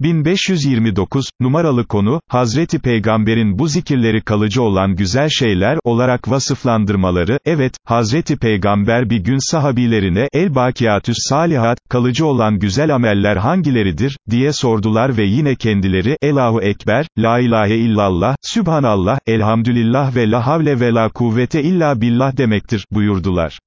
1529, numaralı konu, Hazreti Peygamber'in bu zikirleri kalıcı olan güzel şeyler olarak vasıflandırmaları, evet, Hazreti Peygamber bir gün sahabilerine, el-bakiyatüs salihat, kalıcı olan güzel ameller hangileridir, diye sordular ve yine kendileri, Elahu Ekber, La ilahe illallah, Sübhanallah, Elhamdülillah ve la havle ve la kuvvete illa billah demektir, buyurdular.